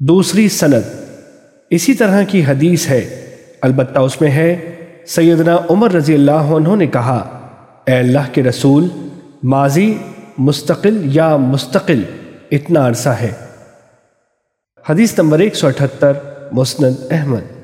دوسری سند اسی طرح کی حدیث ہے۔ البتہ اس میں ہے، سیدنا عمر رضی اللہ عنہ نے کہا، اے اللہ کے رسول، ماضی مستقل یا مستقل، اتنا عرصہ ہے۔ حدیث نمبر 178 مسند احمد۔